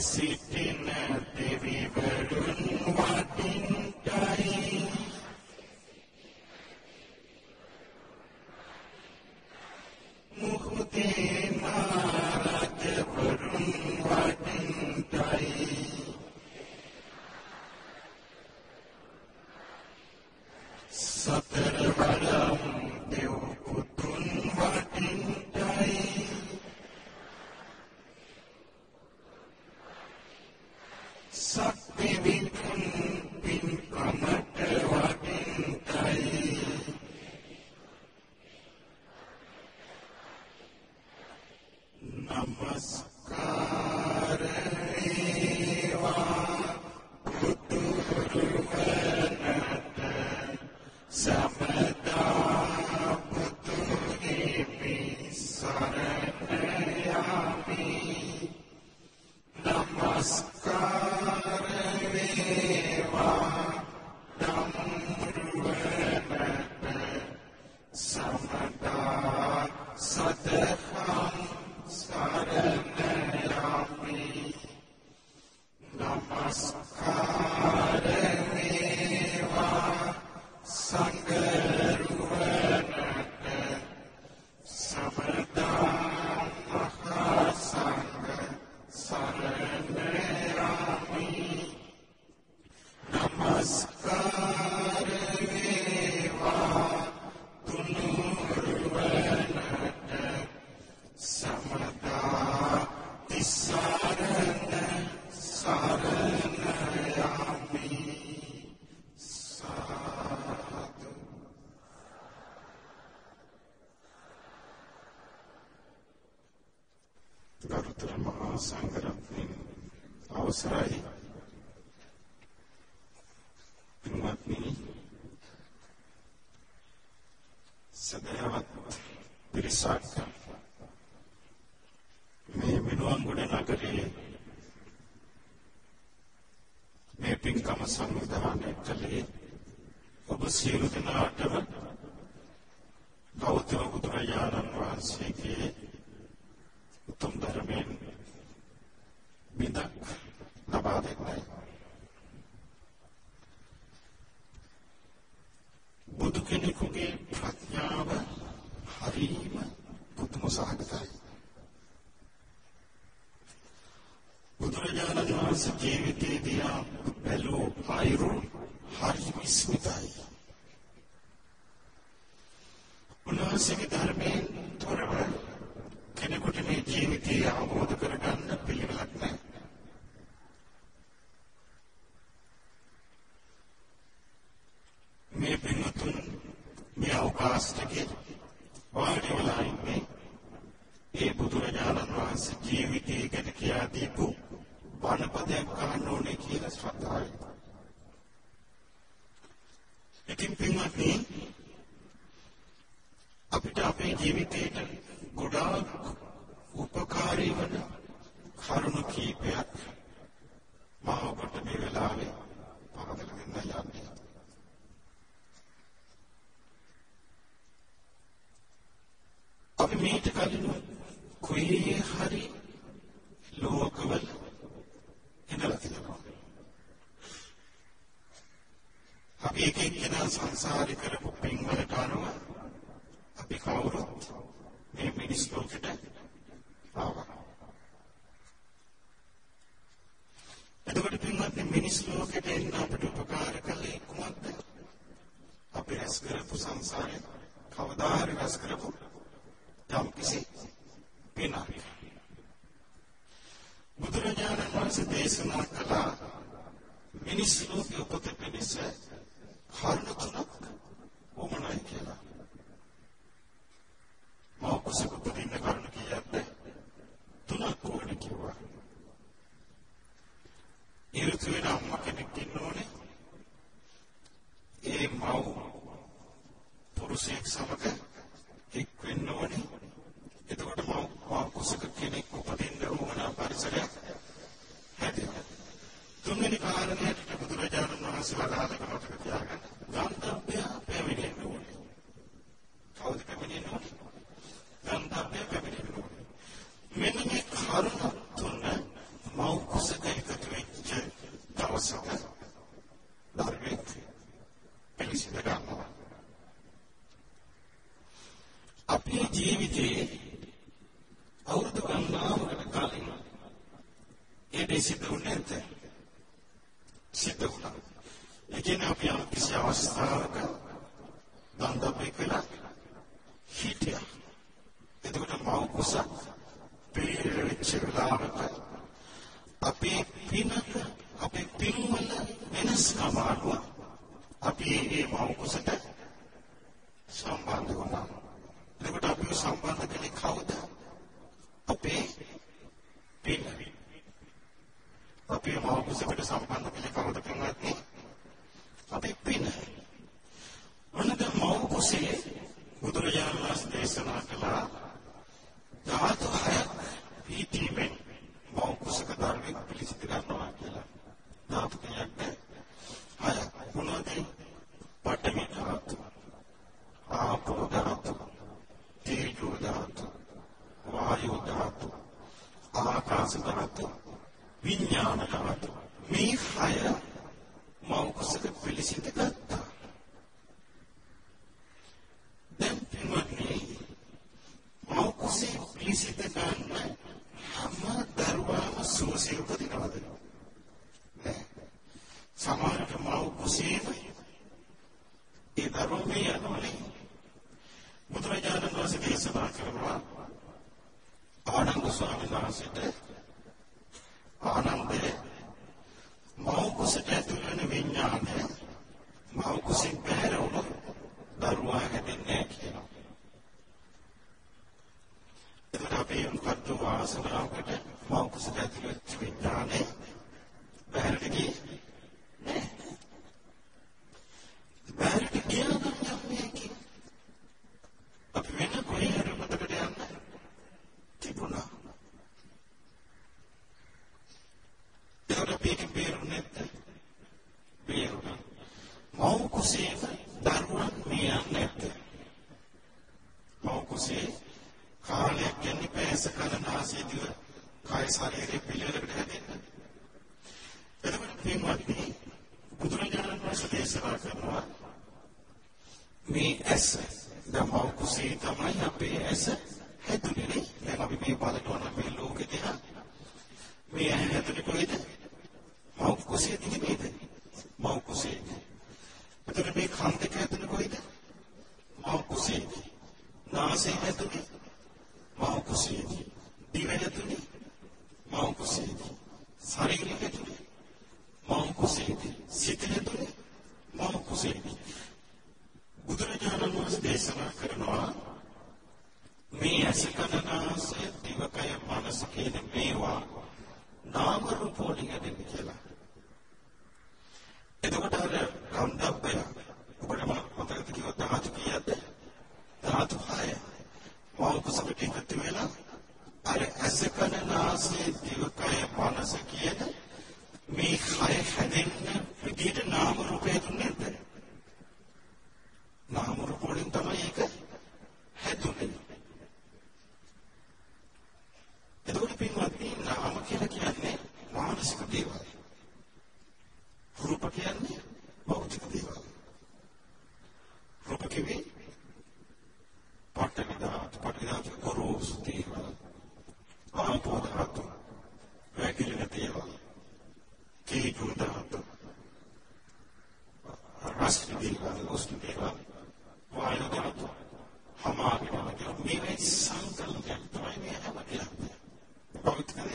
see سبح පිරිසක්. මේ මිනුවන්ගොඩ නගරයේ මේ පින්කම සංවිධානය කළේ ඔබ සියලු දෙනා අපේ ජීවිතයට ගොඩාක් උපකාරී වන කරුණු කීපයක් මම ඔබට මේ වෙලාවේ principio de de publicidad பேரும் பேர்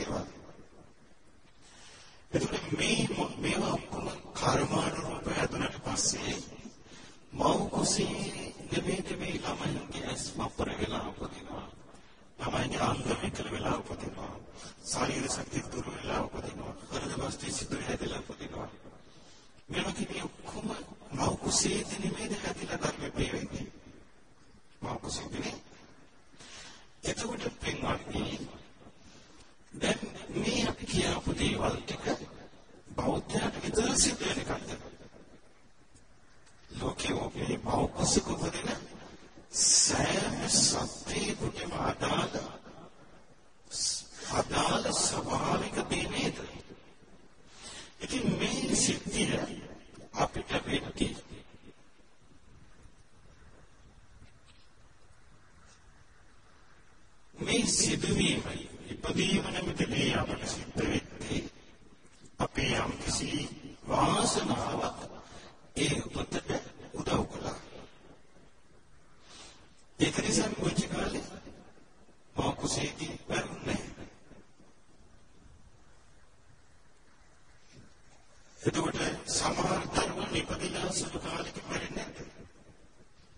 දේවල්. එතකොට මේ මේවා ඔක්කොම කර්මානුරූප හැදුනට පස්සේ මව් කුසේ නෙමෙයි නෙමෙයි ළමයින්ගේ ඇස් වපර වෙලා උපදිනවා. ළමයින්ගේ අංග විකල වෙලා උපදිනවා. ශරීර ශක්තිය දුර වෙලා උපදිනවා. හෘද වස්තු සිදුර හැදලා උපදිනවා. මේවා කිවි ඔක්කොම මව් කුසේ නෙමෙයි හැදිලා ධර්මයේ වෙන්නේ. මව් කුසේ නෙමෙයි. එතකොට පින්වත්නි දැන් මේ අපි කියපු දේවල් ටික බෞද්ධයාට විතර සිද්ධ වෙන එකක්ද? ලෝකේ ඔබේ බෞද්ධසික උපදින සෑම සත්‍යයකටම අදාළ අදාළ ස්වභාවික දේ නේද? ඉතින් මේ සිද්ධිය අපිට වෙන්නේ මේ සිදුවීමයි ඉපදීම නැමැති දේ අපට සිද්ධ වෙන්නේ අපේ යම් කිසි වාසනාවක් ඒ උපතට උදව් කළා. ඒක නිසා කොච්චි කාලේ මා කුසේදී වරුන්නේ. එතකොට සමහර දරුවෝ ඉපදිලා සුළු කාලෙක මැරෙන්නේ නැද්ද?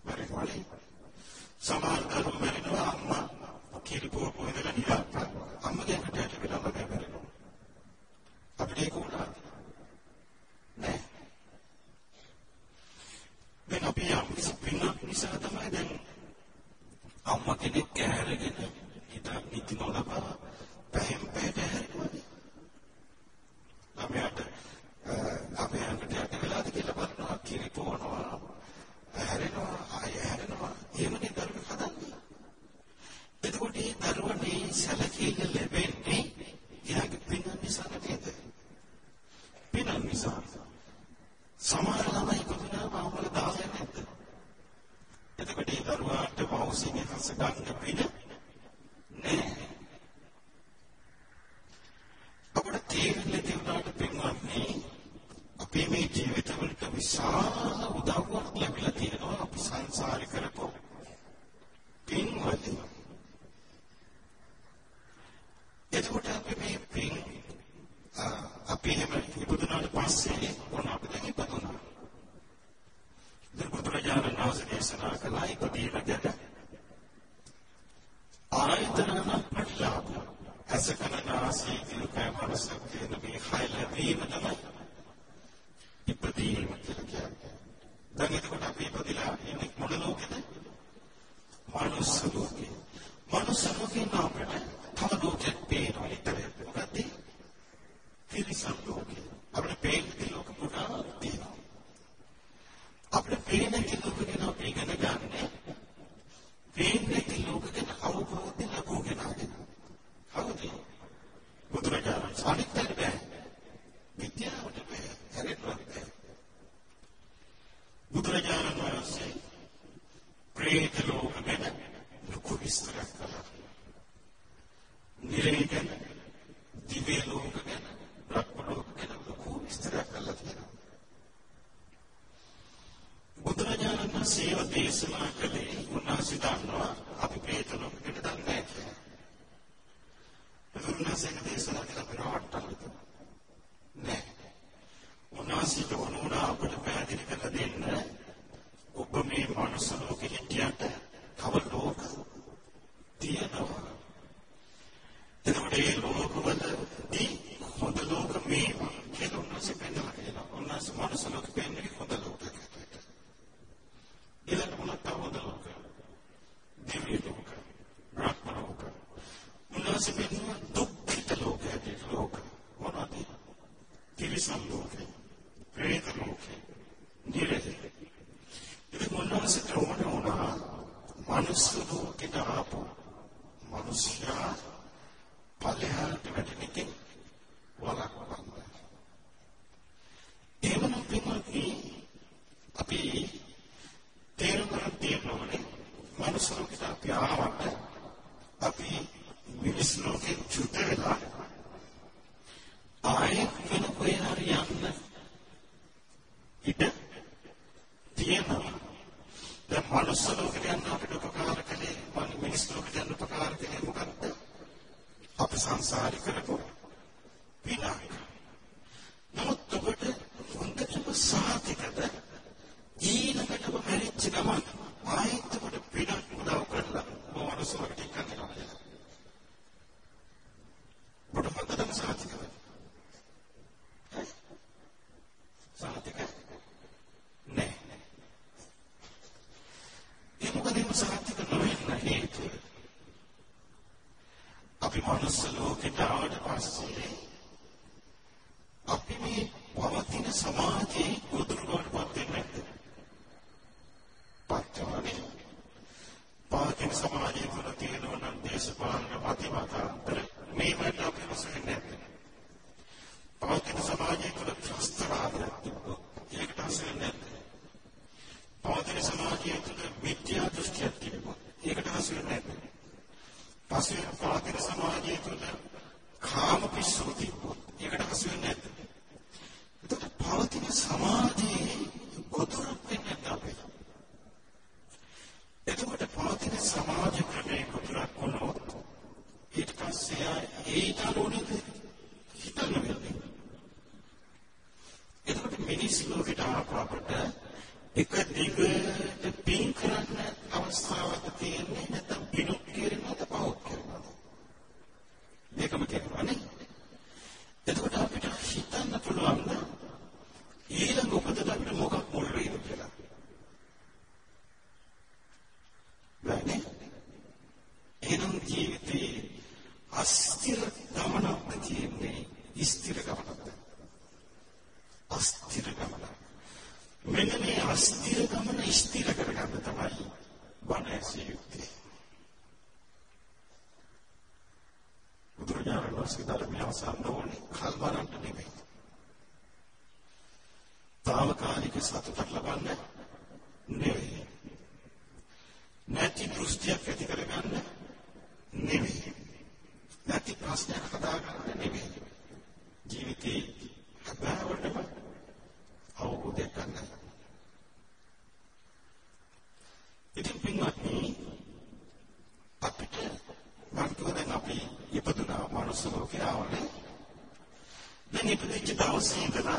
මැරෙන්නේ. සමහර දරුවෝ මැරෙනවා අම්මා කිරිපුව පොදලා නිරාප්පා අම්මගේ කටට වෙලා මගේ මැරෙනවා. අපිට ඒක උනා. නෑ. දැන් අපි යම් කිසි පිනක් නිසා තමයි දැන් අම්මා කෙනෙක් කෑරගෙන හිත නිති නොලබා පැහැම් පැහැට හැරෙනවා. අපිට අපේ අඟට යට වෙලාද කියලා බලනවා කිරිපුවනවා හැරෙනවා ආය හැරෙනවා එහෙමනේ දරුවෙක් හදන්නේ. එතකොට මේ දරුවනේ සැලකිල්ල ලැබෙන්නේ එයාගේ පින නිසා නේද? පින නිසා. සමහර ළමයි කොහොමද මාමල දාන්නේ නැද්ද? එතකොට මේ දරුවාට මෞසිගේ හස ගන්න පින නෑ. අපිට තේරෙන්නේ තිබුණාට පින්වත්නි අපේ මේ ජීවිතවලට විශාල උදව්වක් ලැබිලා තියෙනවා අපි සංසාරේ කරපො පින්වත්නි එතකොට අපි මේ පින් අපි එහෙම ඉපදුනාට පස්සේ මොන අපිට ඉපදුනා. දැන් බුදුරජාණන් වහන්සේ දේශනා කළා ඉපදීම ගැන. ආයතනන ප්‍රතිලාභ. අසකන ආසී දිලකය මනසක් කියන මේ හය ලැබීම තමයි ඉපදීම කියලා කියන්නේ. දැන් එතකොට අපි ඉපදිලා ඉන්නේ මොන ලෝකෙද? මනුස්ස ලෝකේ. මනුස්ස ලෝකේ අපිට තව ලෝකයක් පේනවා විතරයි. මොකද? තිරිසන් ලෝකේ. see the light.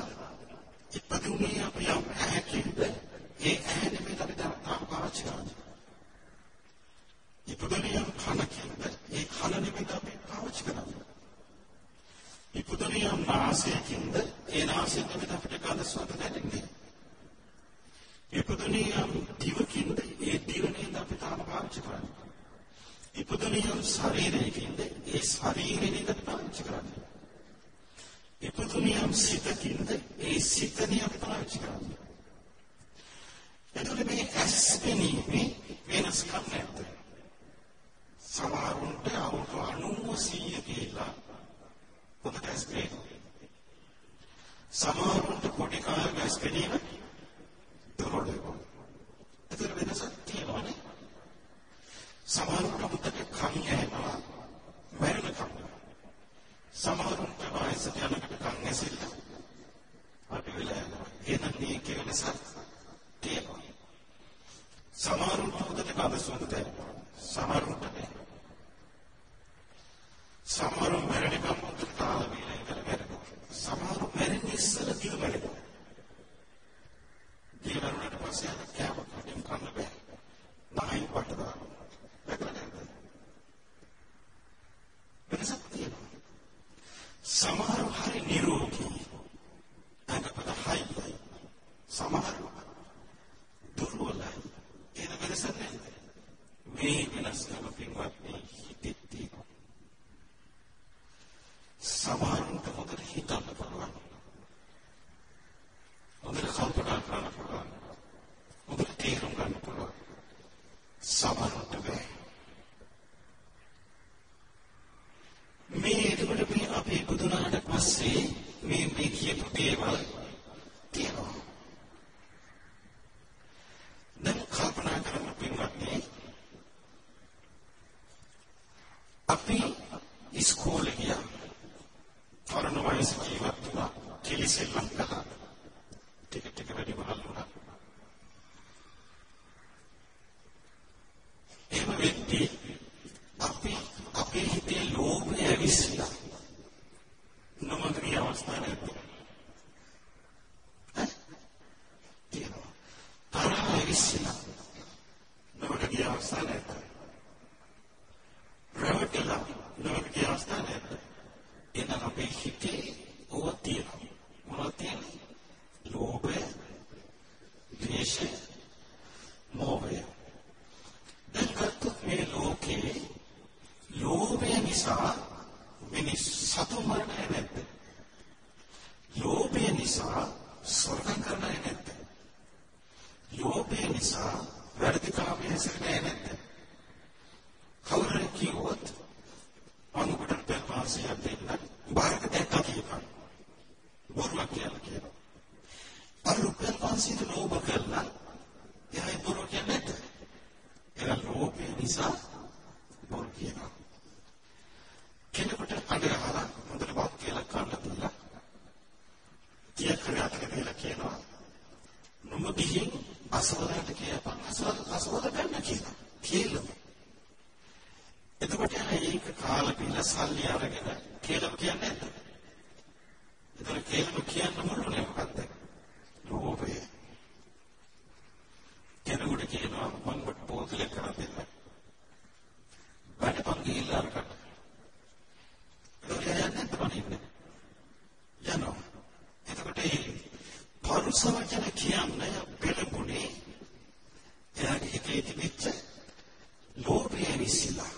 себя.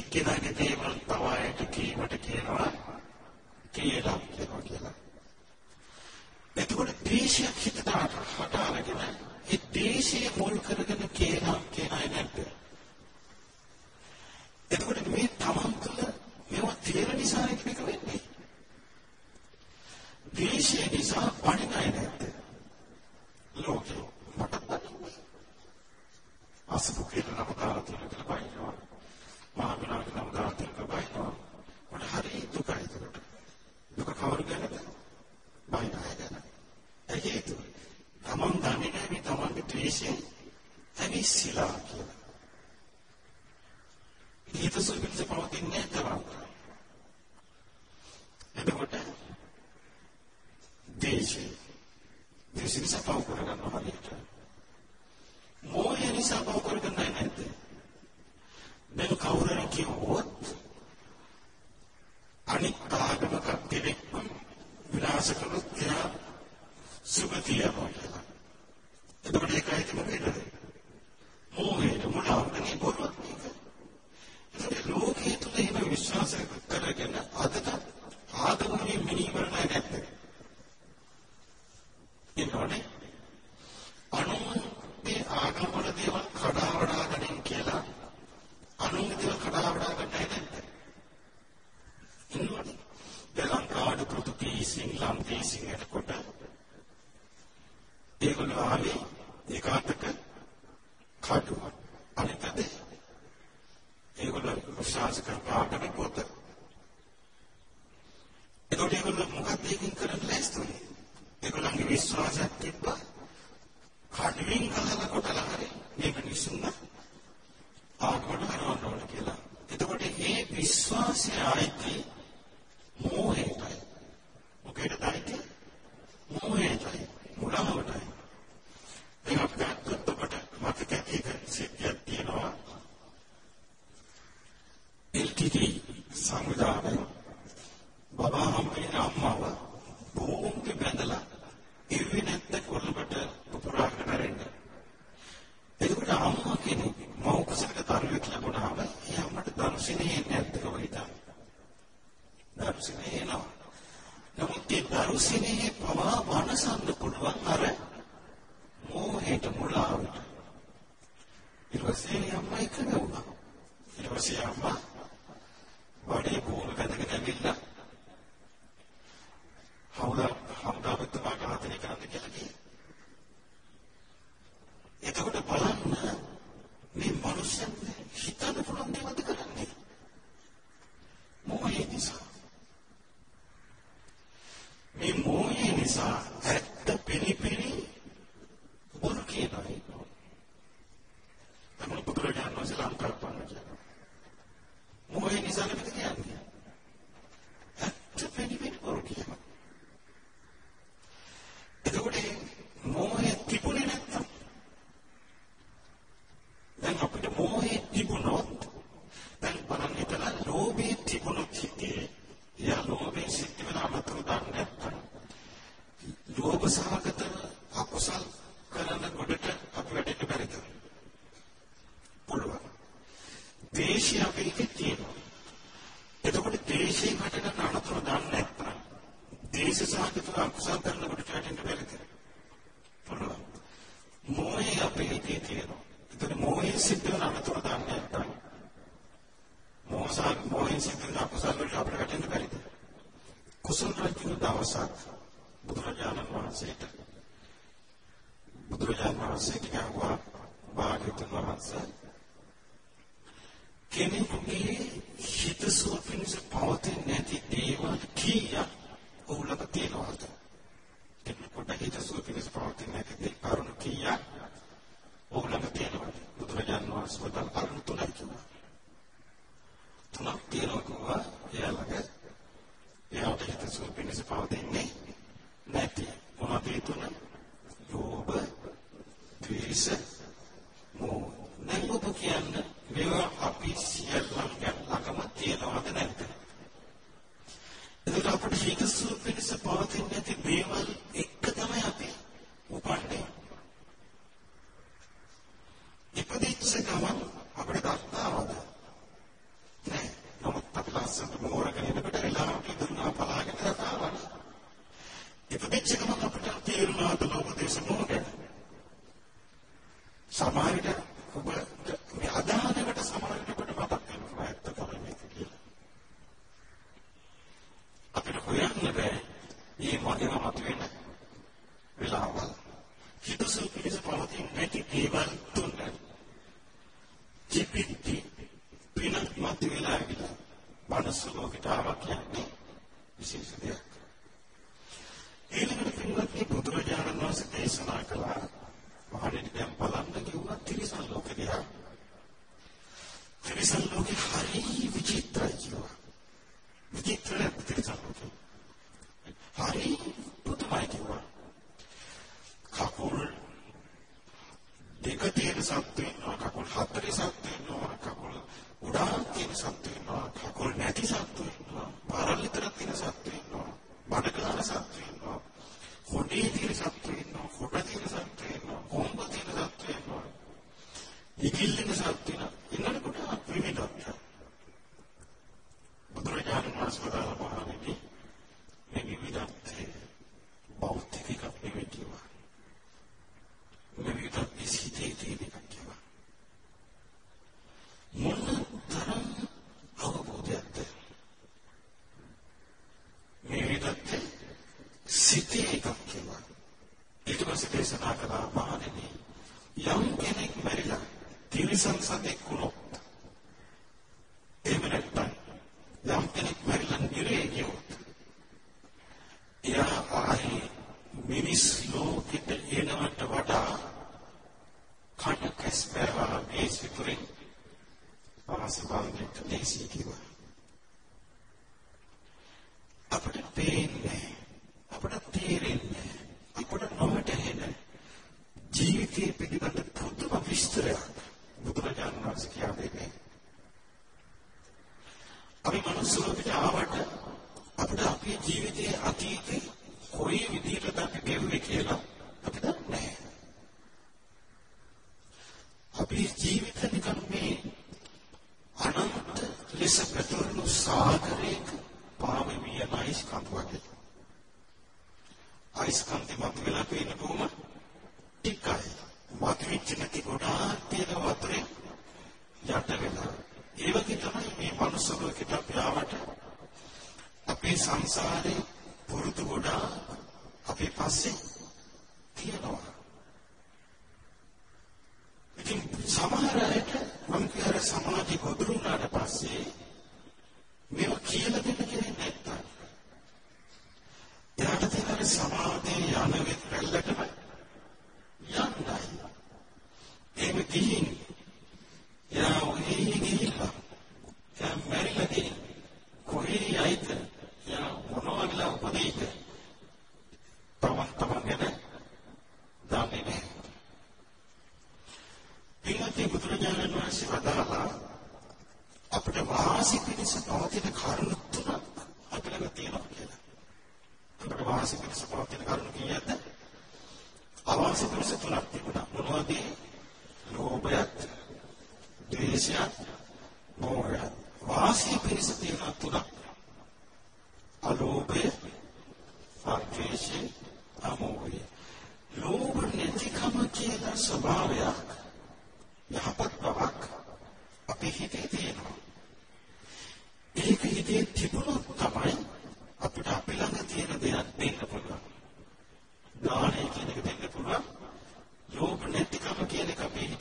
එක්කෙනාගේ දේවල් තව අයට කීමට කියනවා කියලා කියනවා කියලා. එතකොට දේශයක් හිතට හටාරගෙන ඒ දේශය මුල් කරගෙන කියලා කියනයි නැද්ද? එතකොට මේ තමන් තුළ මේවා තියෙන නිසා එක වෙන්නේ. දේශය නිසා පණිනයි නැද්ද? ලෝකෙ මට පණින්නේ. අසපු කියලා නම් කාලා තියෙන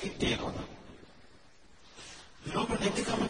එක අපේ හිතේ තියෙනවා. ලෝභ නැතිකම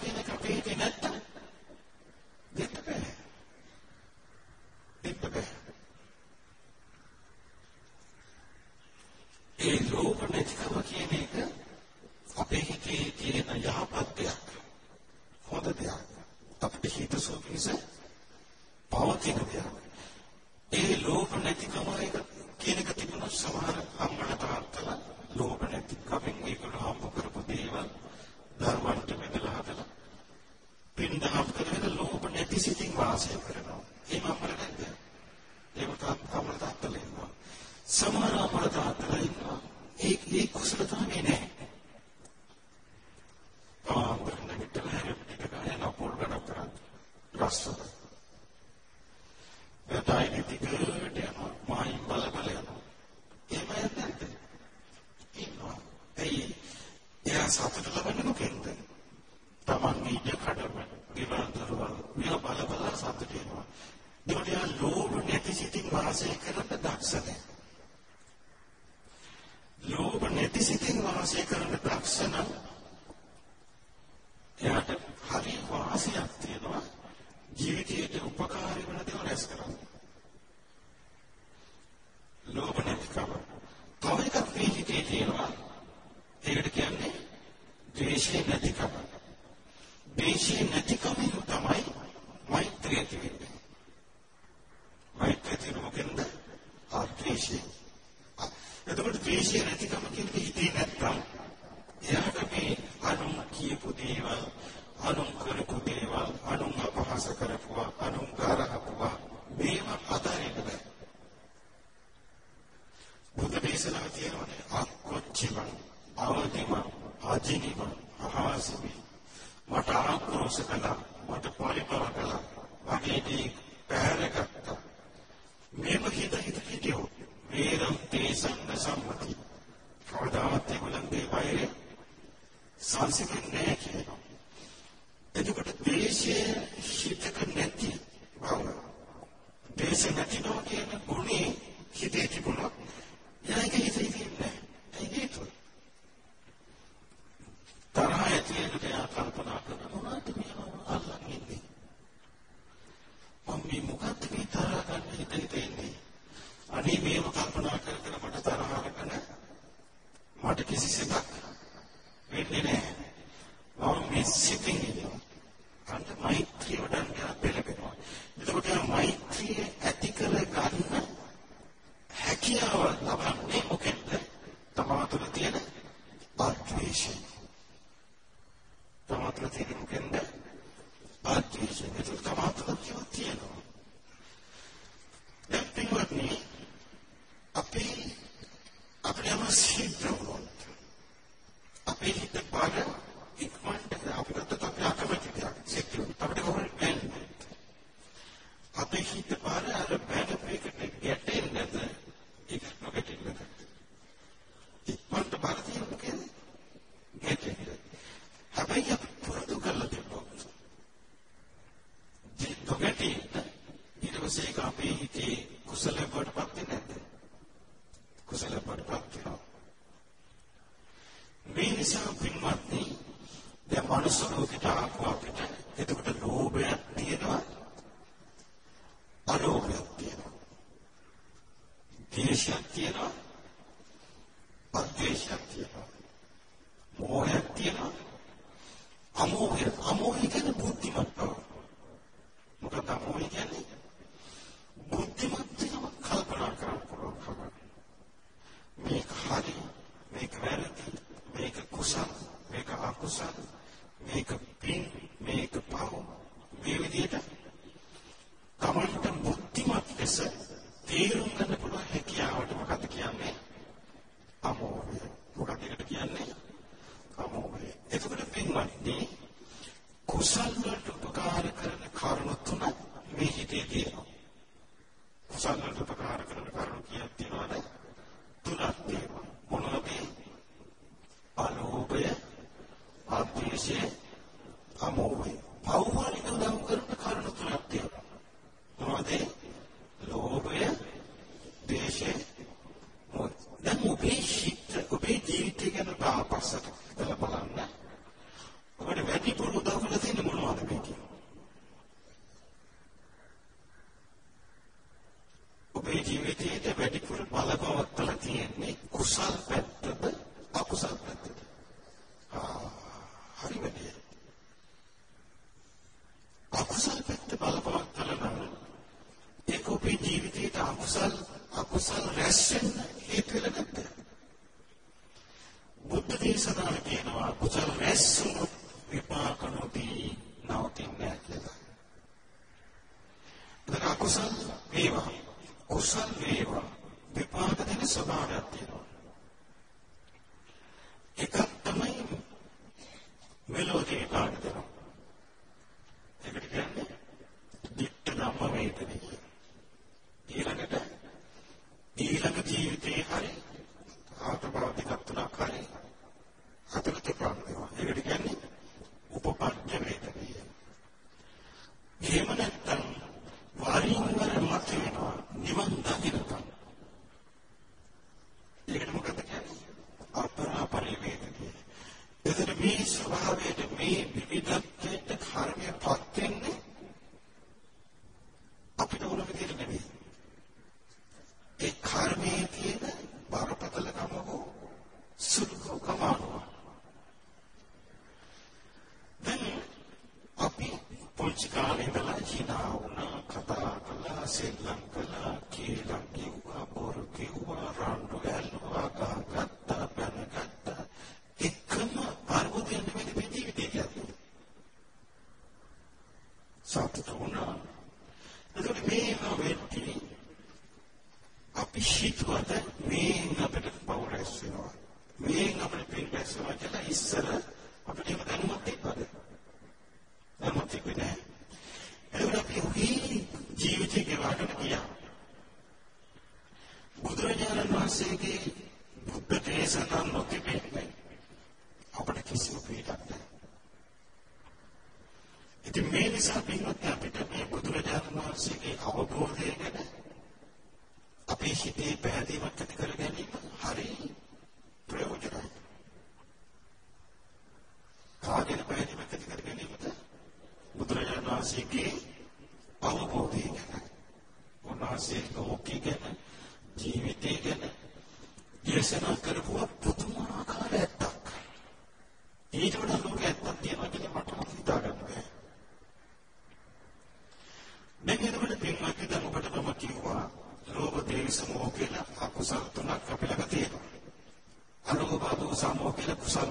Ele é acusado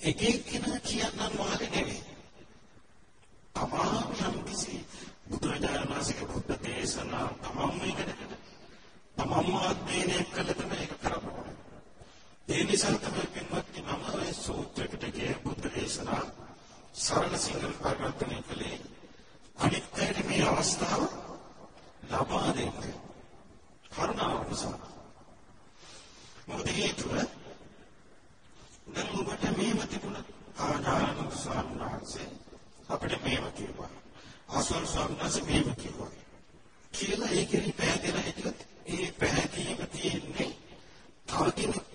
එක එක්කෙනා කියන්න වාගේ නෙවෙයි. තමාම යම් කිසි බුදුරජාණන් වහන්සේගේ බුද්ධ දේශනා තමම ඉගෙන තමම අධ්‍යයනය කළ තමයි ඒක කරපොන. ඒ නිසා තමයි පින්වත්නි මම ඔය සූත්‍රයකට ගිය බුද්ධ දේශනා සරල සිංහල පරිවර්තනය කළේ අනිත් පැයට මේ අවස්ථාව ලබා දෙන්න. කරුණාව නිසා අපිට මේව කිව්වා. අසල් සම්නස මේව කිව්වා. කියලා ඒකෙන් පැහැදිලා හිටියොත් ඒ පැහැදීම තියෙන්නේ තව කෙනෙක්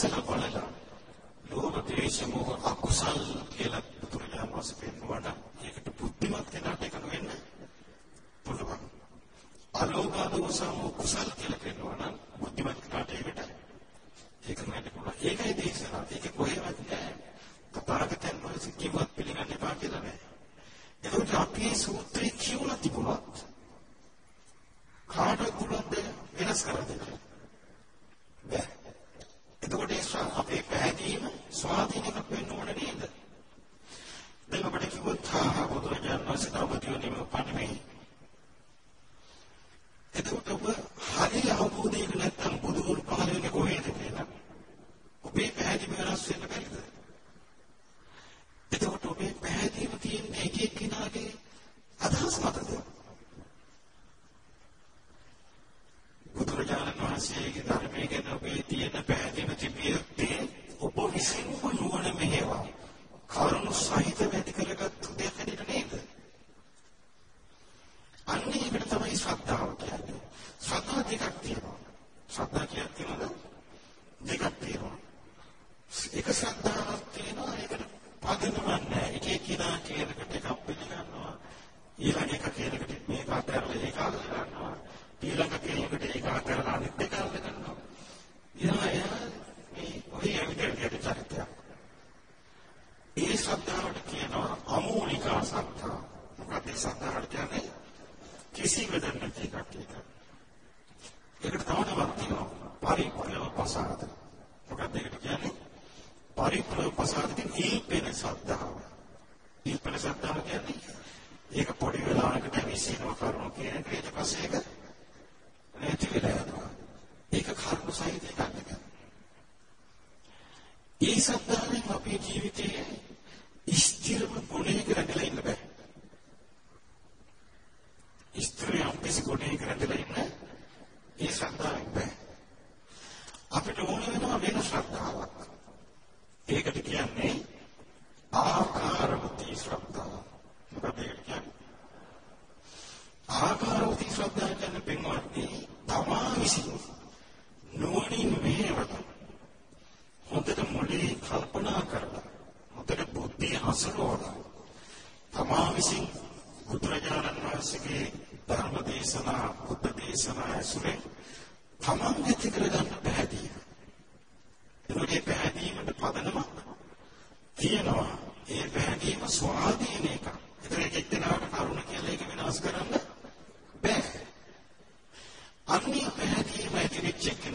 කුසල බලලා ලෝභ ද්වේෂ මෝහ අකුසල් කියලා බුදුරජාණන් වහන්සේ පෙන්වුවාට ඒකට බුද්ධිමත් කෙනාට එකන වෙන්න පුළුවන්. අලෝභ දෝෂ මෝහ කුසල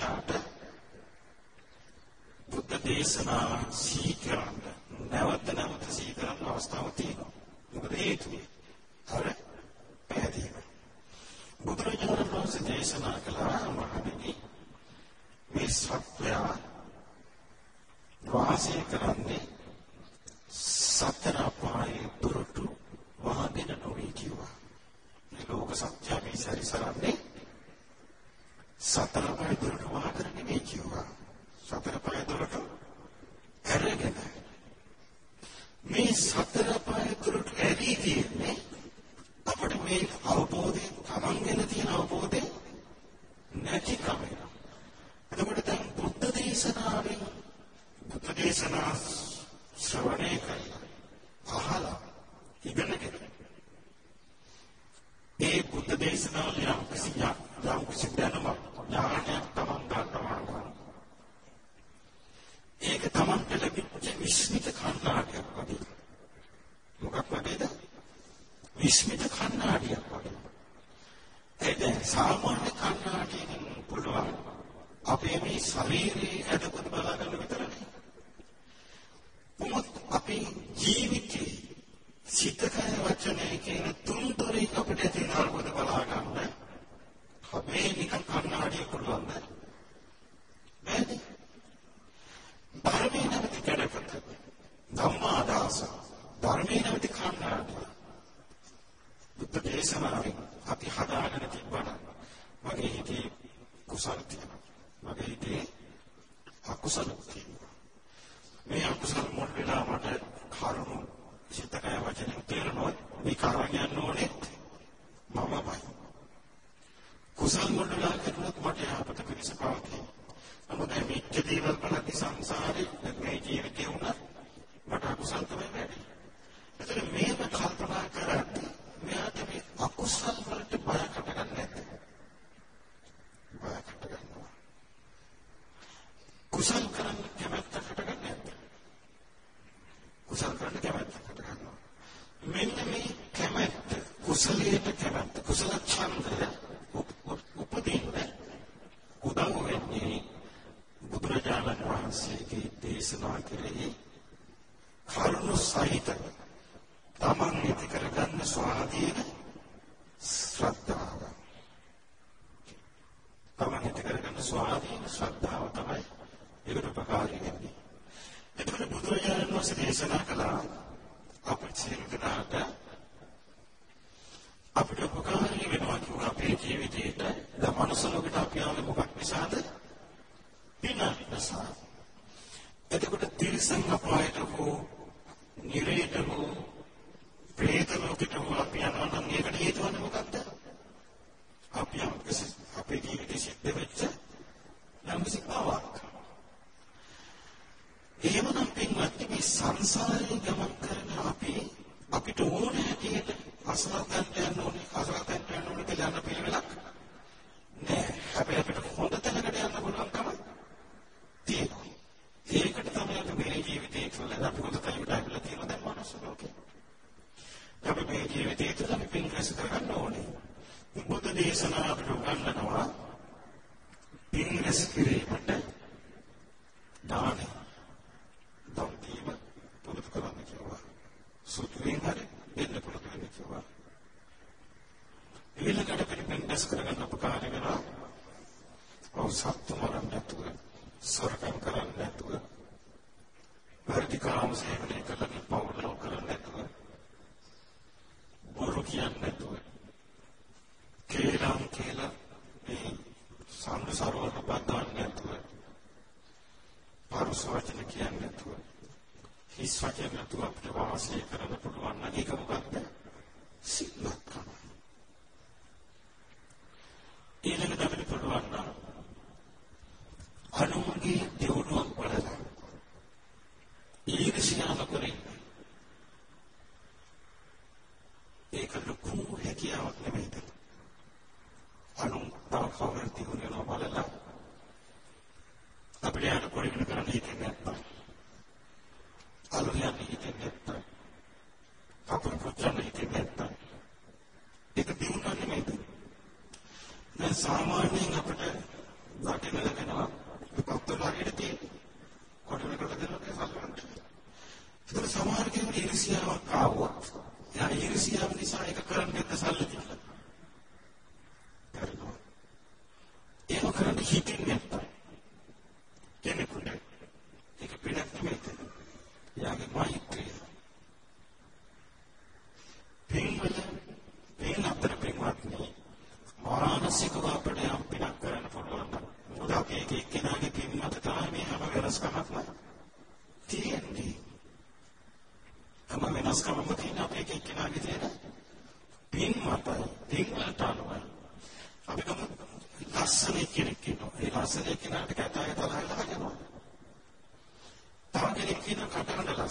ජනතාවට බුද්ධ දේශනාවන් සීකරන්න නැවත නැවත සීකරන්න අවස්ථාව තියෙනවා. මොකද හේතුව? අර පැහැදීම. බුදුරජාණන් වහන්සේ දේශනා කළා මහණෙනි මේ සත්‍යය වාසය කරන්නේ සතර පායේ දුරට වහගෙන නොවේ කිව්වා. මේ ලෝක සත්‍ය මේ සැරිසරන්නේ සතර පායේ දුරට මේ කිව්වා සතර පය දුරට ඇරගෙන මේ සතර පය දුරට ඇදී තියෙන්නේ අපිට මේ අවබෝධය තමන් ගැන තියෙන අවබෝධය නැතිකම. එතකොට දැන් බුද්ධ දේශනාවෙන් බුද්ධ දේශනා ශ්‍රවණය Silverado වශයෙන් නැතුව අපිට වාසය කරන්න පුළුවන් නම් ඒක මොකක්ද?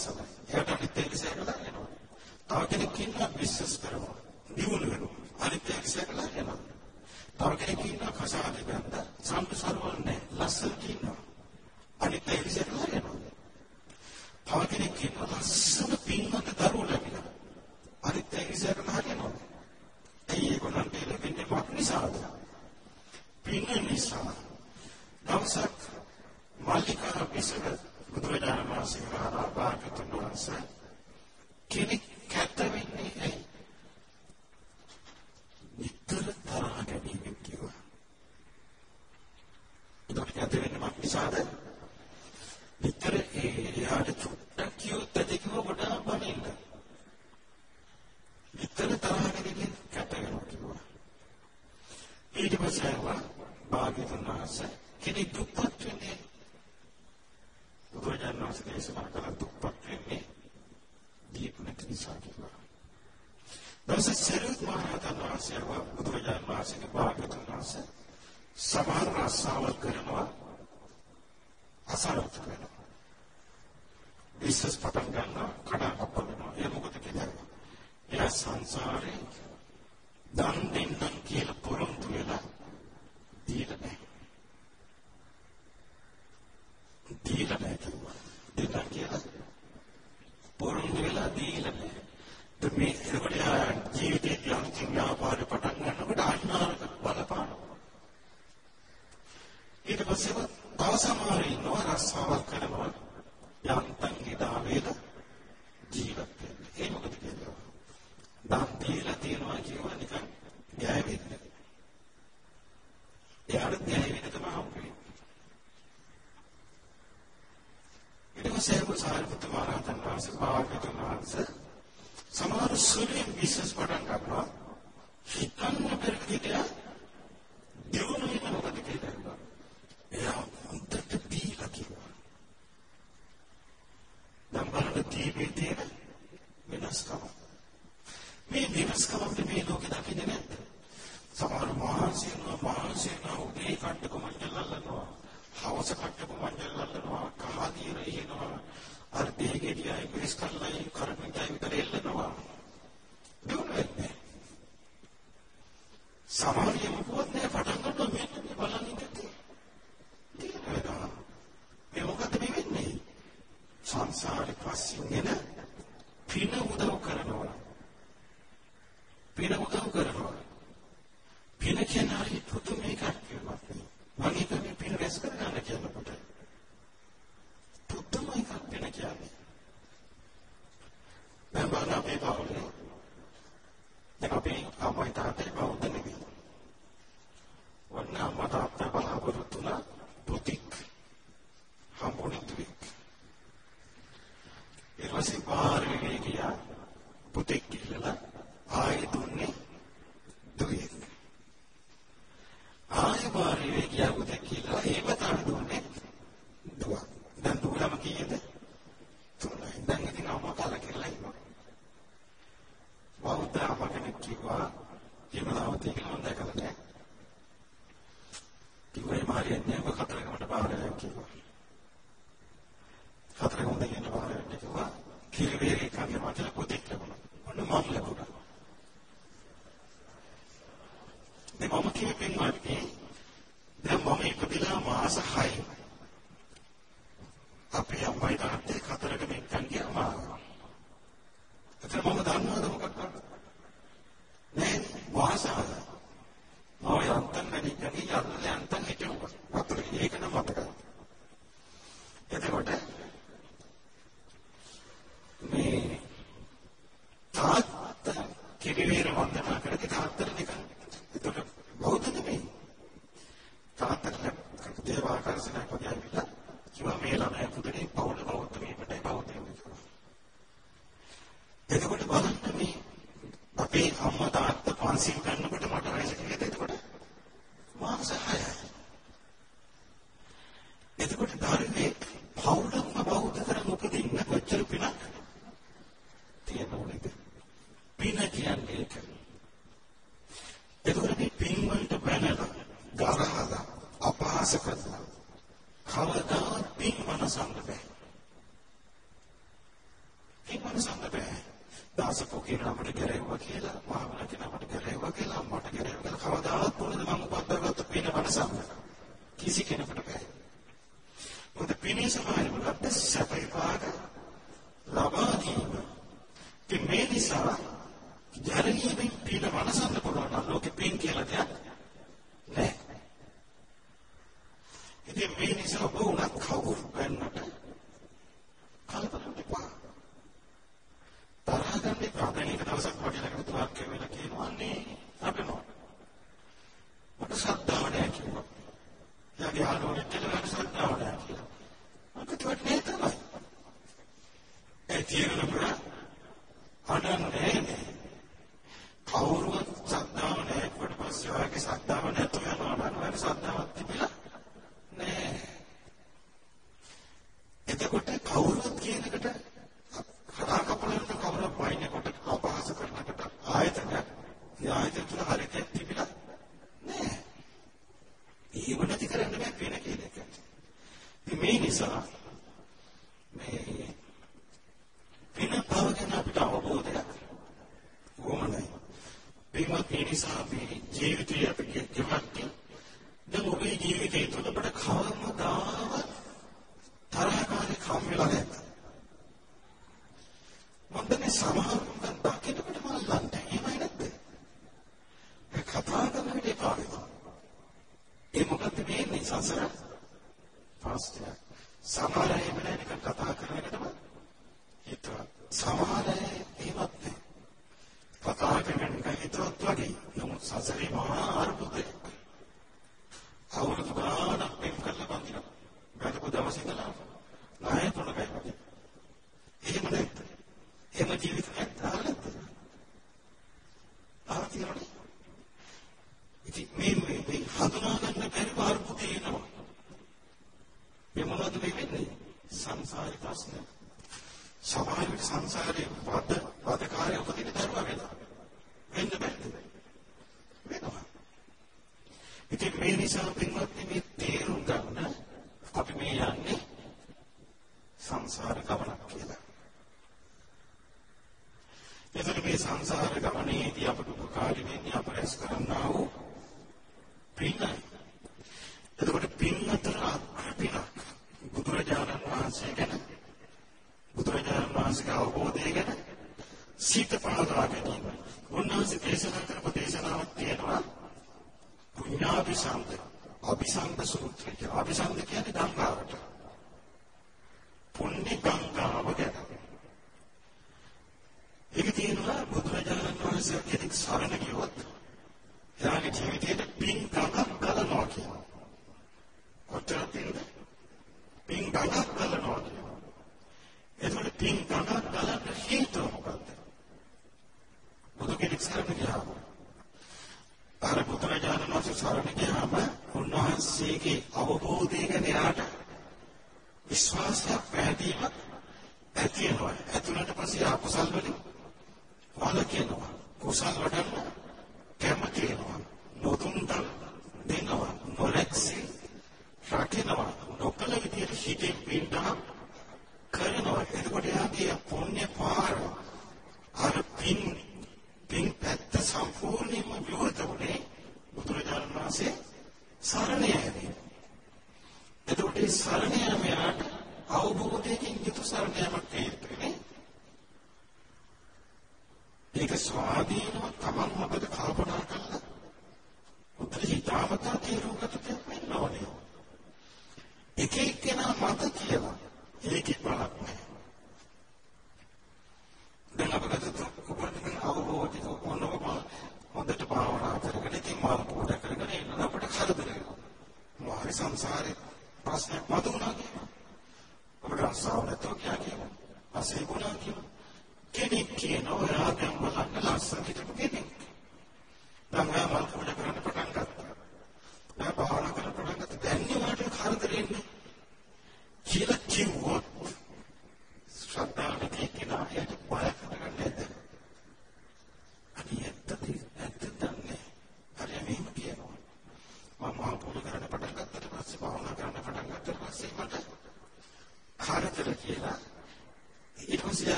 සඳහන්. ඒකට හිතේ විසයකට යනවා. තව කෙනෙක් කියනවා බිස්නස් කරනවා. දියුණු වෙනවා. cannot put. under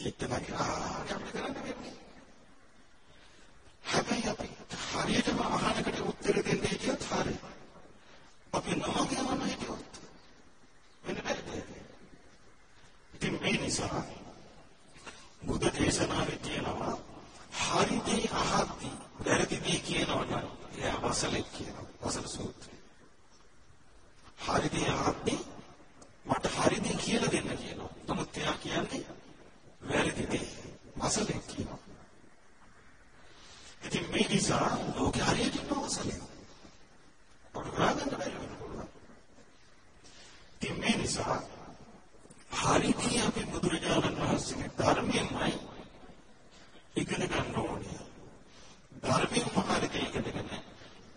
එතනගේ ආහාරය අපිට කරන්න වෙන්නේ. හැබැයි අපි හරියටම අහනකට උත්තර දෙන්නේ කියත් හරි. අපි නොමගියම හිටියොත් වෙන බැරිද? ඉතින් මේ නිසා බුද්ධ දේශනාවේ තියෙනවා හරි දේ අහද්දී වැරදි දේ කියනවා නම් එයා වසලෙක් කියනවා. වසල සූත්‍රය. හරි දේ අහද්දී මට හරි දේ කියලා දෙන්න කියනවා. නමුත් එයා කියන්නේ වැරදි දේ. වසලෙක් කියනවා. ඉතින් මේ නිසා ලෝකේ හරියට ඉන්නවසලෙක්. පොඩු ගන්න බැරි වෙනවා. ඉතින් මේ නිසා හරිදී අපි බුදුරජාණන් වහන්සේගේ ධර්මයෙන්මයි ඉගෙන ගන්න ඕනේ. ධර්මයෙන් හරියට ඉගෙනගෙන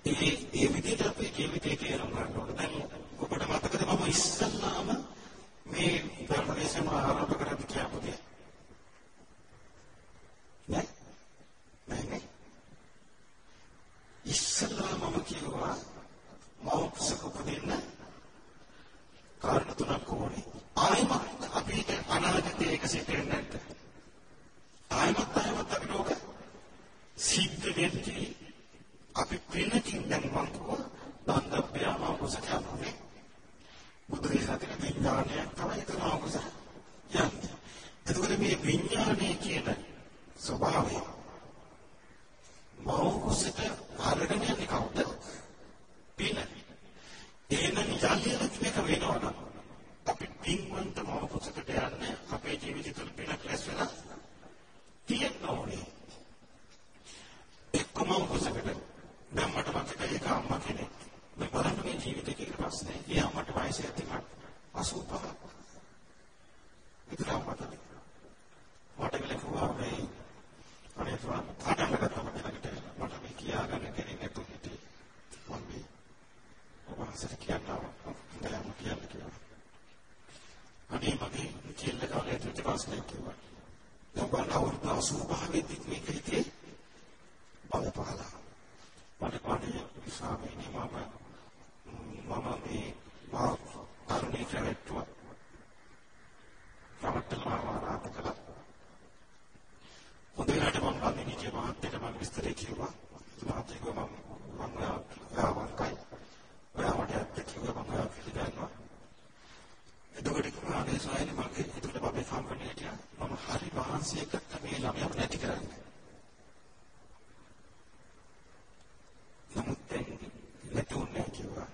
ඒ ඒ විදිහට අපේ ජීවිතේ තේරුම් ගන්න ඕනේ. දැන් ඔබට මතකද මම ඉස්සල්ලාම මේ ධර්මදේශන ආරම්භ කරද්දී කියපු දේ? නෑ? නෑ ඉස්සල්ලාම මම කිව්වා මෞපසක උපදින්න කාරණා තුනක් ඕනේ. ආයමත් අපිට අනාගතයේ එක සිටින්න නැද්ද? ආයමත් ආයමත් අපිට ඕක සිද්ධ වෙන්නේ අපි පිනකින් දැන් මං කිව්වා දන්දප්පියාම කුස කියන්නේ. බුදු දහමේ විඥානය තමයි කරනවා කුස. යන්නේ. එතකොට මේ විඥානය කියන ස්වභාවය මව කුසට අරගෙන යන්නේ කවුද? පින. එනනම් යන්නේ මේක වෙනවනම් අපි පින්වන්ත මවකුසකට යන්නේ අපේ ජීවිත තුළ පිනක් රැස් වෙලා තියෙන්න ඕනේ. එක්කම මවකුසකට දැන් මට මතකයි එක අම්මා කෙනෙක්. මේ බලන්න මේ ජීවිතේ කියලා ප්‍රශ්නේ. ඒ අම්මට වයස ඇති මට 85ක්. ඉතින් අම්මට මට ගලකුවා මේ අනේ තුන පාඩම් කරලා මට මට මේ කියාගන්න කෙනෙක් නැතුව හිටියේ. මම මේ ඔබ හසට කියන්නවා. දැන් කියන්න කියලා. අනේ මගේ කෙල්ල කාලේ තුට ප්‍රශ්නයක් කිව්වා. දැන් බලන්න අවුරුදු 85 වෙද්දි මේක හිතේ බල පහලා. මට පාඩේ ස්වාමීනි මම මම මේ මා කරුණේ කරට්ටුවා. රවට්ටල මාවාරාත කළා. හොඳට මම බන්නේ නිජ මහත්තයට මම විස්තර කිව්වා. මහත්තයා කිව්වා මම මම ආවන්කයි. ඔයාට ඇත්ත කිව්වා මම පිළිගන්නවා. එතකොට කිව්වා සායනේ මගේ එතකොට බබේ කම්පැනි හිටියා මම හරි වහන්සේකට මේ ළමයාව නැති කරන්නේ. නමුත් දැන් නැතුනේ කිව්වා.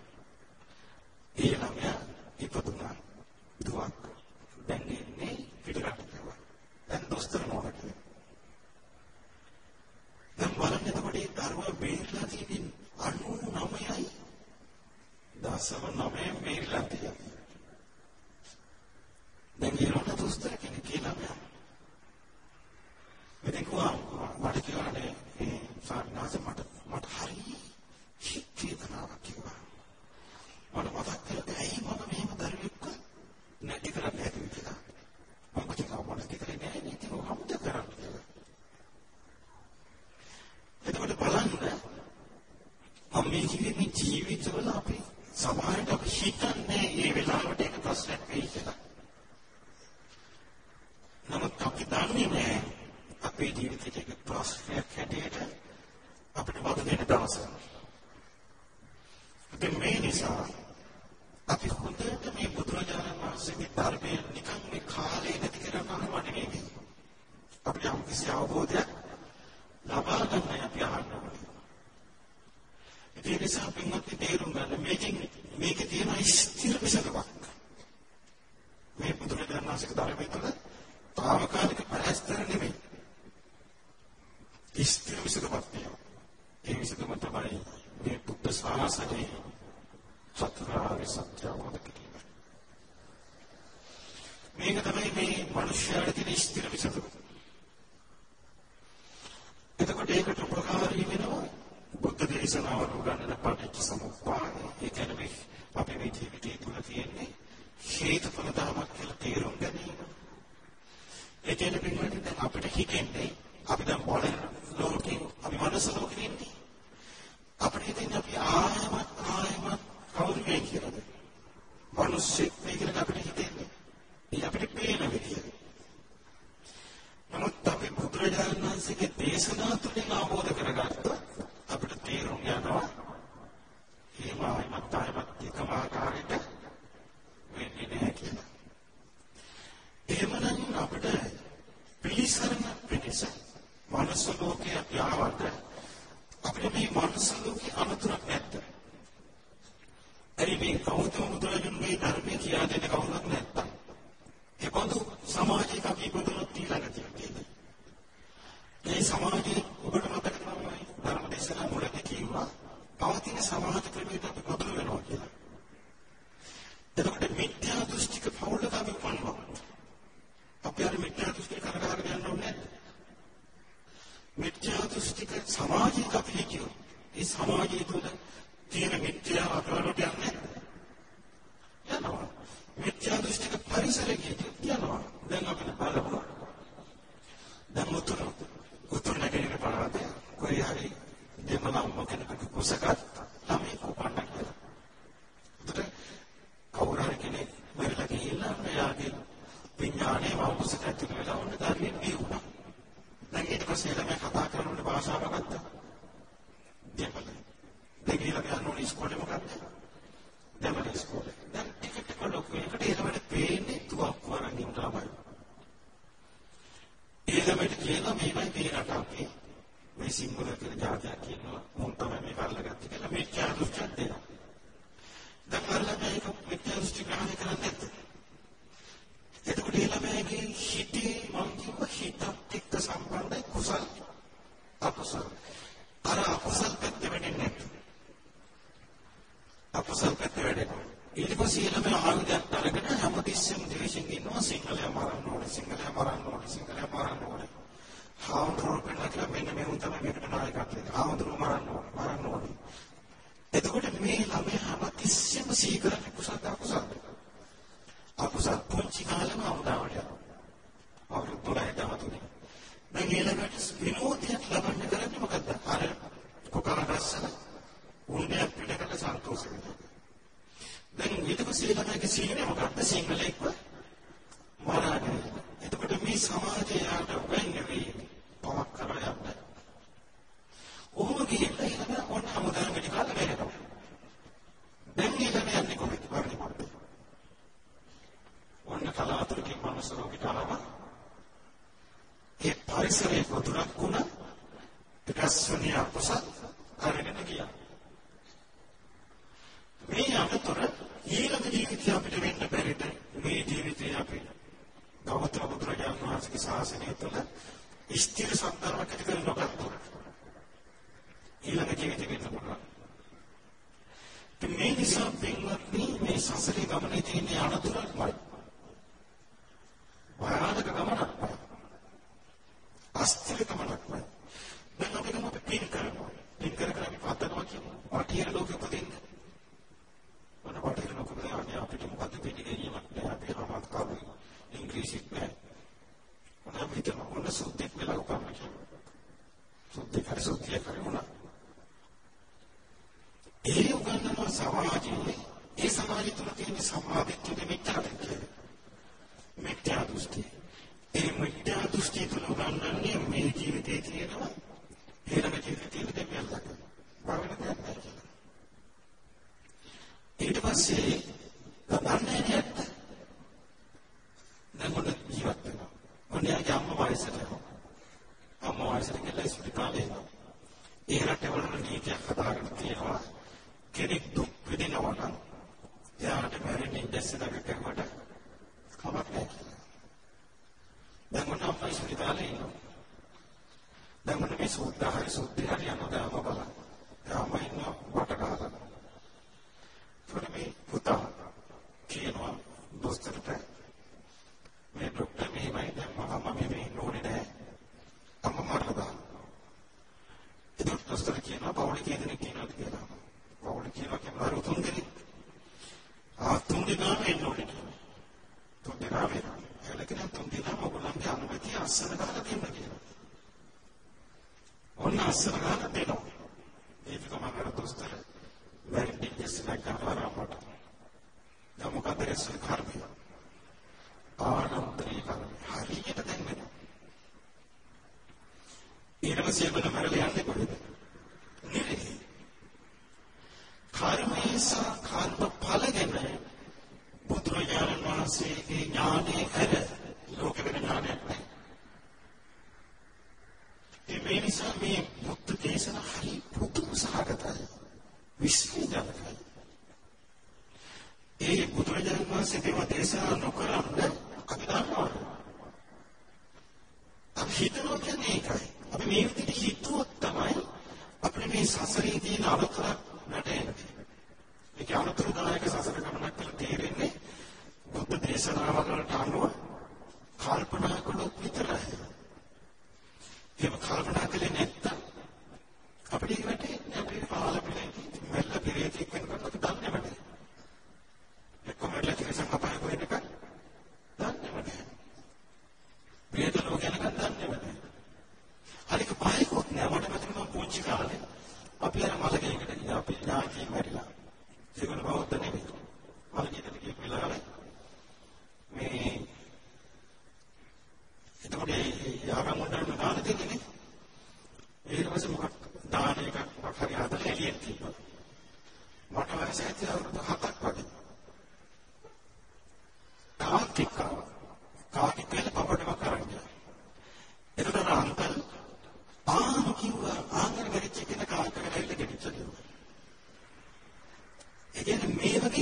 සමාජයක අපි හිටියොත් ඒ සමාජය තුළ තියෙන මේ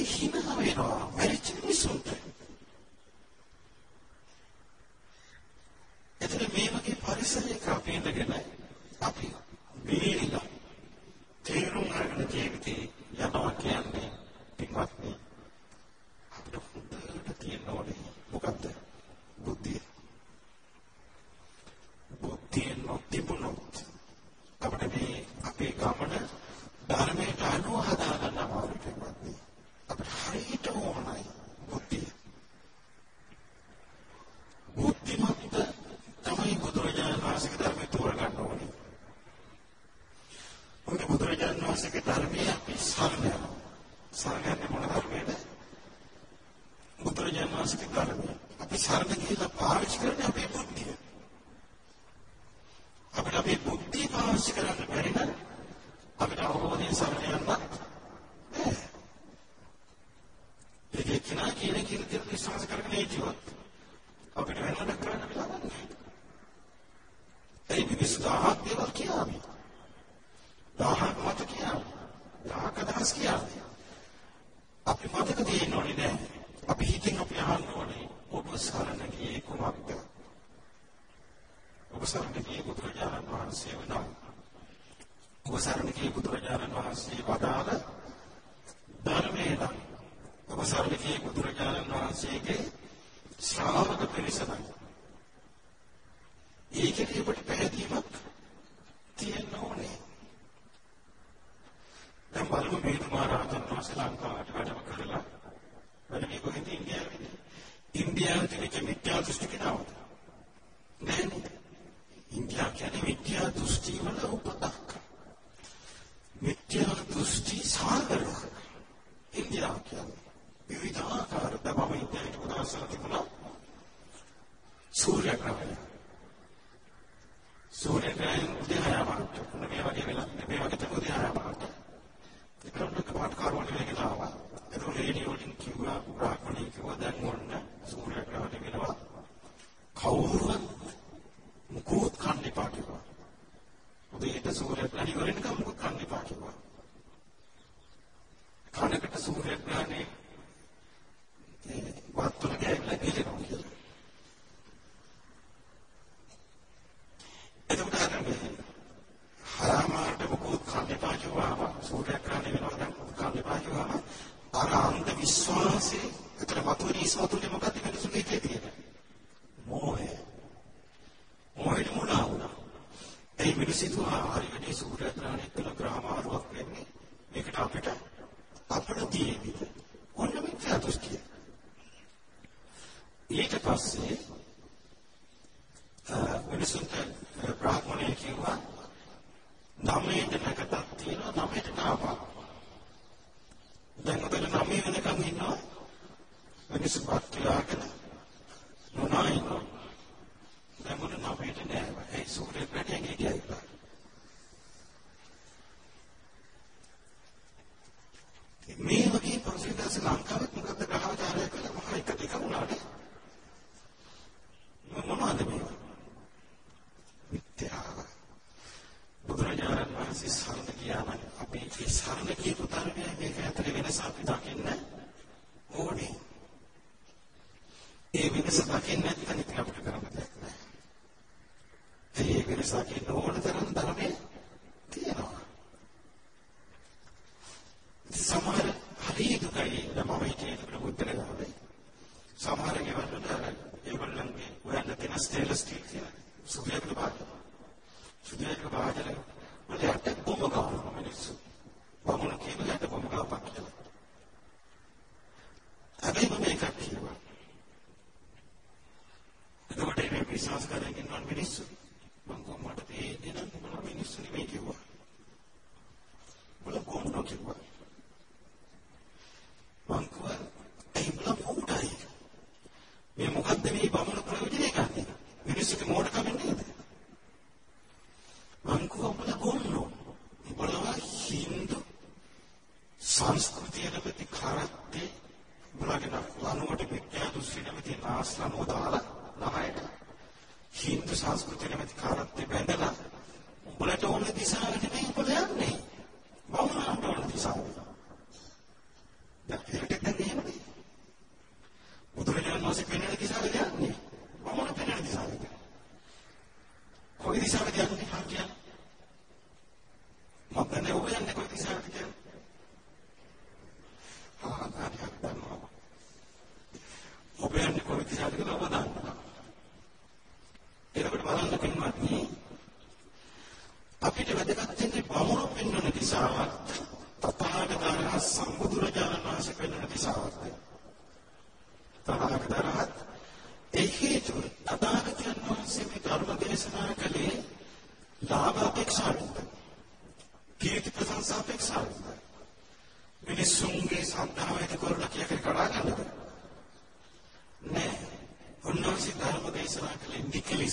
මේ වගේ හිනා වෙනවා. මරිච්ච මිනිසුන්ට. හරියට Sir, I will indically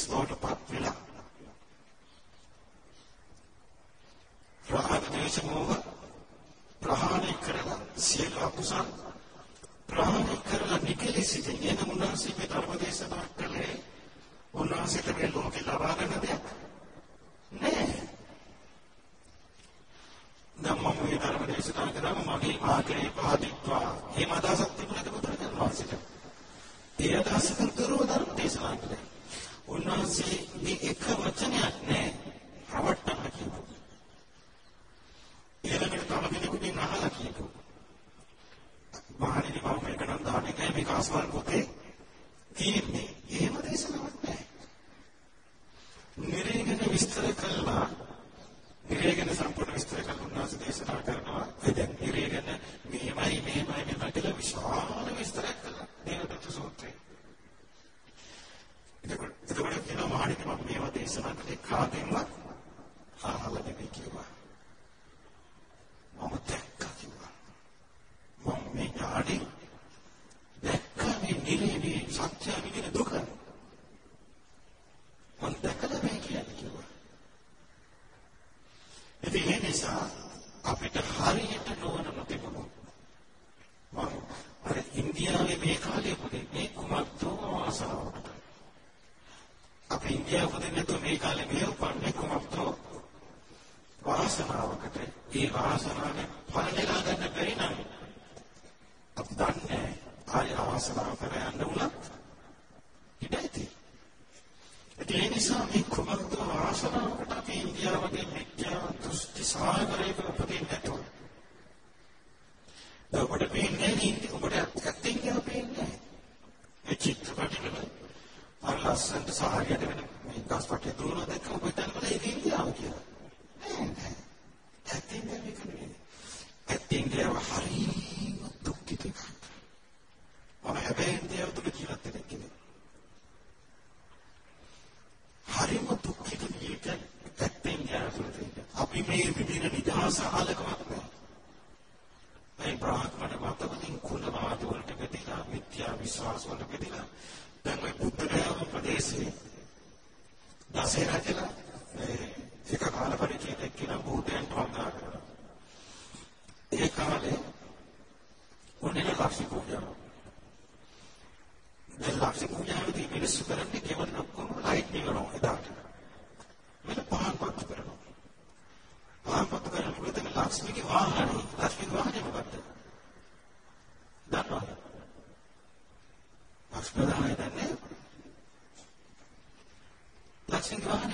Jackson Glenn.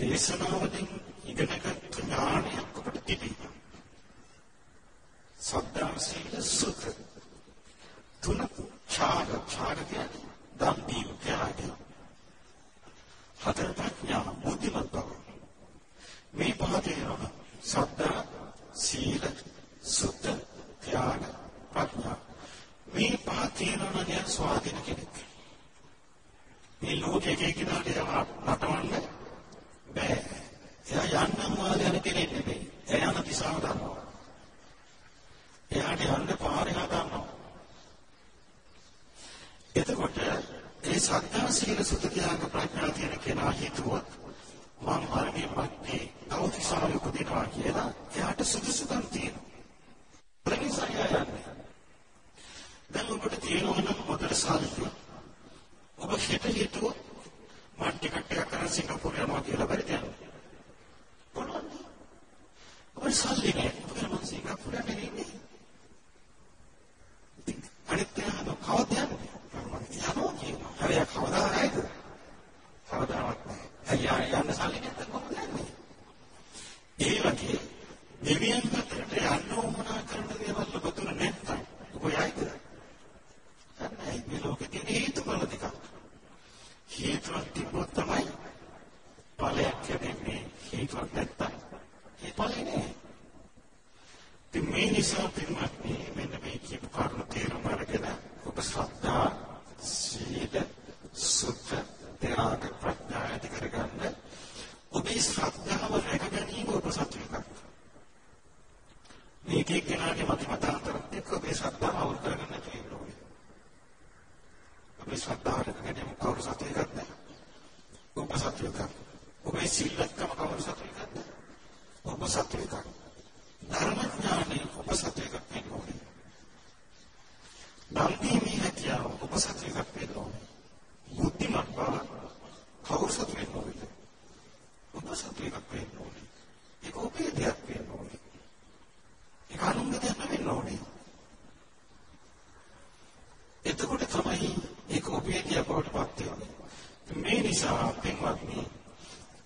දේශනාවලින් ඉගෙනගත් ඥානයක් අපට තිබෙනවා. සද්ධා සීල සුත තුන ඡාග ඡාග කියන්නේ දම් දීම ත්‍යාගය. හතර ප්‍රඥා බුද්ධිමත් බව. මේ පහ තියෙනවා. සද්ධා සීල සුත ත්‍යාග ප්‍රඥා මේ පහ තියෙනවා නම් ස්වාධීන කෙනෙක්. මේ ලෝකයේ කෙනෙකුට නටවන්න බෑ. එයා යන්නම් වාද යන කෙනෙක් නෙමෙයි. එයා යන දිශාව දන්නවා. එයාට යන්න පාරේ හදන්නවා. එතකොට ඒ සත්‍යා සීල සුත ත්‍යාග ප්‍රඥා කියන කෙනා හිතුවොත් මම මරණය මැත්තේ අවතිසාරය උපදිනවා කියලා එයාට සුදුසුකම් තියෙනවා. ඒ නිසා යන්නේ. දැන් ඔබට තියෙනවා නම් මොකද සල්ලි. ඔබ හෙට හිතුවොත් මම ටිකට් එකක් කරන් සිංගප්පූරු යනවා කියලා බැරිද යන්නේ. පුළුවන්. ඔබ සල්ලි නෑ. ඔබ මම සිංගප්පූරු යන්නේ අනිත් කෙනා කවද යන්නේ? මම යනවා කියනවා. හරිය කවදා නැයිද? කවදාවත් නෑ. අයියා යන්න සල්ලි නැත්නම් කොහොමද යන්නේ? ඒ වගේ දෙවියන් අතරට යන්න උවමනා කරන දේවල් ඔබ තුල නැත්නම් ඔබ යයිද? නැහැ මේ ලෝකේ තියෙන හේතුඵල දෙකක්. හේතුවක් තිබ්බොත් තමයි ඵලයක් ලැබෙන්නේ. හේතුවක් නැත්තම් ඒ ඵලෙ නෑ. ඉතින් මේ නිසා පින්වත්නි මෙන්න මේ කියපු කරුණු තේරුම් අරගෙන ඔබ ශ්‍රද්ධා සීල සුත්ත ත්‍යාග ප්‍රඥා ඇති කරගන්න ඔබේ ශ්‍රද්ධාව රැක ගැනීම ඔබ සතුටක්. මේකේ කෙනාගේ මත මතාන්තරත් එක්ක ඔබේ ශ්‍රද්ධාව අවුල් කරගන්න තියෙනවා. ඔබේ ශ්‍රද්ධාව රැක ගැනීම කවුරු සතුටක් නැහැ. ඔබ සතුටක්. ඔබේ සීලකම කවුරු සතුටක් නැහැ. ඔබ සතුටක්. ධර්ම ඥානෙ ඔබ සතුටක් වෙන්නේ. ධම්මීමේ හැකියාව ඔබ සතුටක් වෙන්නේ. බුද්ධිමත් බව කවුරු සතුටක් වෙන්නේ. ඔබ සතුටක් වෙන්නේ. ඒක ඔබේ දෙයක් වෙන්නේ. ඒක අනුන්ගේ දෙයක් නෙවෙයි. එතකොට තමයි ඒක ඔබේ දිය බවට පත් වෙන්නේ. මේ නිසා පින්වත්නි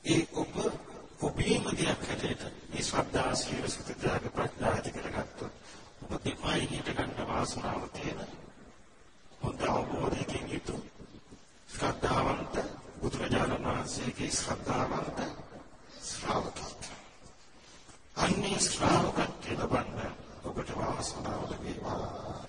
ඒ ඔබ ඔබේම දෙයක් හැටියට මේ ශ්‍රද්ධා සීල සුත ත්‍යාග ප්‍රඥා ඇති කරගත්තොත් ඔබ දෙපයි හිට ගන්න වාසනාව තියෙන හොඳ අවබෝධයකින් යුතු ශ්‍රද්ධාවන්ත බුදුරජාණන් වහන්සේගේ ශ්‍රද්ධාවන්ත ශ්‍රාවකත් අන්නේ ශ්‍රාවකත්වය ලබන්න ඔබට වාසනාව ලැබේවා.